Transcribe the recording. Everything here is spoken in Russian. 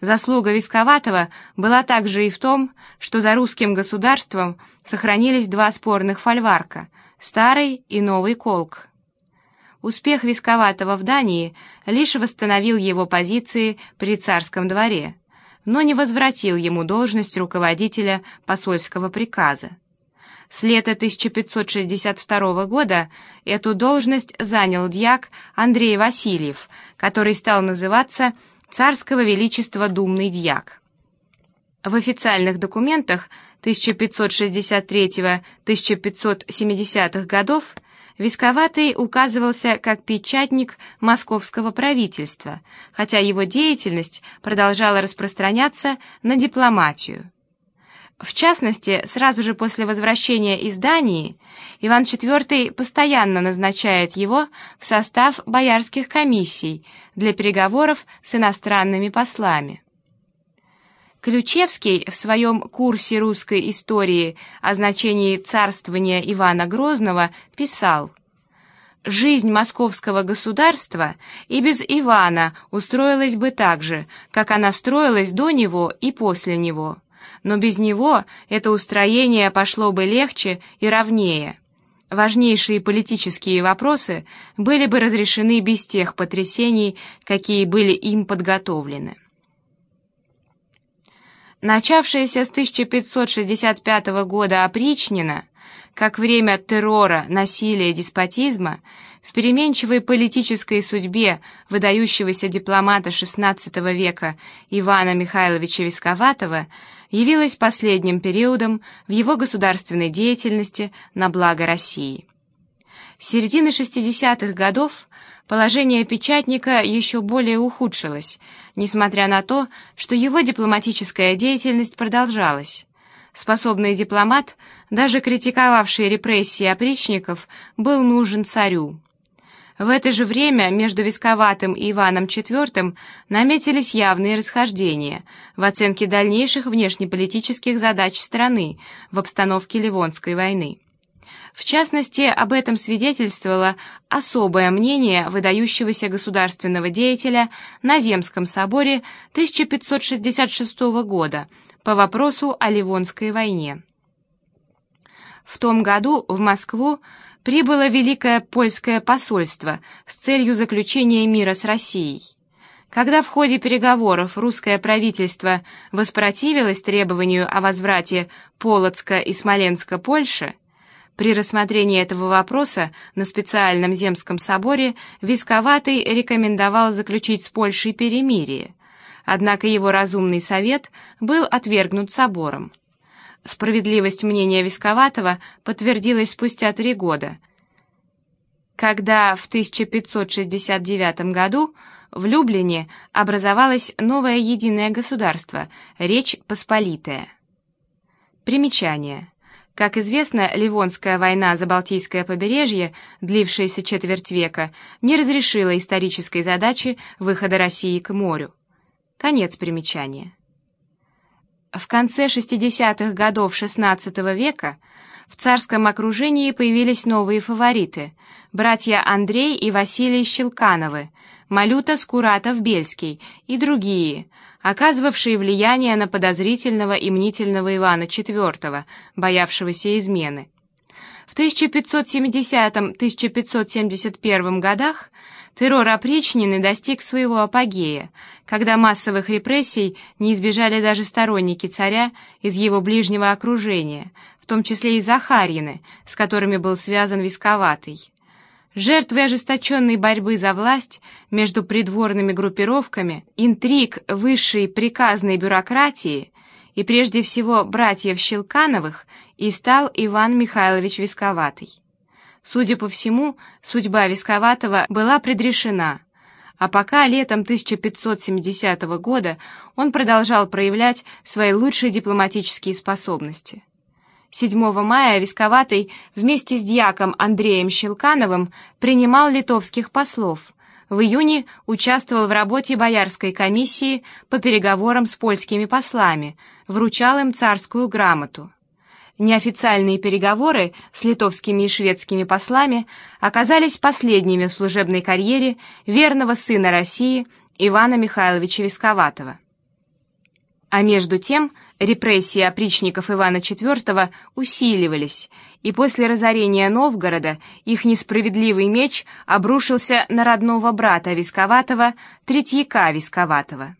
Заслуга Висковатого была также и в том, что за русским государством сохранились два спорных фольварка — старый и новый колк. Успех Висковатого в Дании лишь восстановил его позиции при царском дворе, но не возвратил ему должность руководителя посольского приказа. С лета 1562 года эту должность занял дьяк Андрей Васильев, который стал называться «Царского Величества Думный дьяк». В официальных документах 1563-1570 годов Висковатый указывался как печатник московского правительства, хотя его деятельность продолжала распространяться на дипломатию. В частности, сразу же после возвращения из Дании Иван IV постоянно назначает его в состав боярских комиссий для переговоров с иностранными послами. Ключевский в своем курсе русской истории о значении царствования Ивана Грозного писал «Жизнь московского государства и без Ивана устроилась бы так же, как она строилась до него и после него» но без него это устроение пошло бы легче и ровнее. Важнейшие политические вопросы были бы разрешены без тех потрясений, какие были им подготовлены. Начавшаяся с 1565 года опричнина, как время террора, насилия, деспотизма, в переменчивой политической судьбе выдающегося дипломата XVI века Ивана Михайловича Висковатого явилась последним периодом в его государственной деятельности на благо России. С середины 60-х годов положение печатника еще более ухудшилось, несмотря на то, что его дипломатическая деятельность продолжалась. Способный дипломат, даже критиковавший репрессии опричников, был нужен царю. В это же время между Висковатым и Иваном IV наметились явные расхождения в оценке дальнейших внешнеполитических задач страны в обстановке Ливонской войны. В частности, об этом свидетельствовало особое мнение выдающегося государственного деятеля на Земском соборе 1566 года по вопросу о Ливонской войне. В том году в Москву прибыло Великое Польское посольство с целью заключения мира с Россией. Когда в ходе переговоров русское правительство воспротивилось требованию о возврате Полоцка и Смоленска Польше, при рассмотрении этого вопроса на специальном Земском соборе Висковатый рекомендовал заключить с Польшей перемирие, однако его разумный совет был отвергнут собором. Справедливость мнения Висковатого подтвердилась спустя три года, когда в 1569 году в Люблине образовалось новое единое государство — Речь Посполитая. Примечание. Как известно, Ливонская война за Балтийское побережье, длившаяся четверть века, не разрешила исторической задачи выхода России к морю. Конец примечания. В конце 60-х годов XVI века в царском окружении появились новые фавориты – братья Андрей и Василий Щелкановы, Малюта Скуратов-Бельский и другие, оказывавшие влияние на подозрительного и мнительного Ивана IV, боявшегося измены. В 1570-1571 годах террор опричнины достиг своего апогея, когда массовых репрессий не избежали даже сторонники царя из его ближнего окружения, в том числе и Захарьины, с которыми был связан Висковатый. Жертвы ожесточенной борьбы за власть между придворными группировками, интриг высшей приказной бюрократии и прежде всего братьев Щелкановых и стал Иван Михайлович Висковатый. Судя по всему, судьба Висковатого была предрешена, а пока летом 1570 года он продолжал проявлять свои лучшие дипломатические способности. 7 мая Висковатый вместе с дьяком Андреем Щелкановым принимал литовских послов. В июне участвовал в работе Боярской комиссии по переговорам с польскими послами, вручал им царскую грамоту. Неофициальные переговоры с литовскими и шведскими послами оказались последними в служебной карьере верного сына России Ивана Михайловича Висковатого. А между тем репрессии опричников Ивана IV усиливались, и после разорения Новгорода их несправедливый меч обрушился на родного брата Висковатого, Третьяка Висковатого.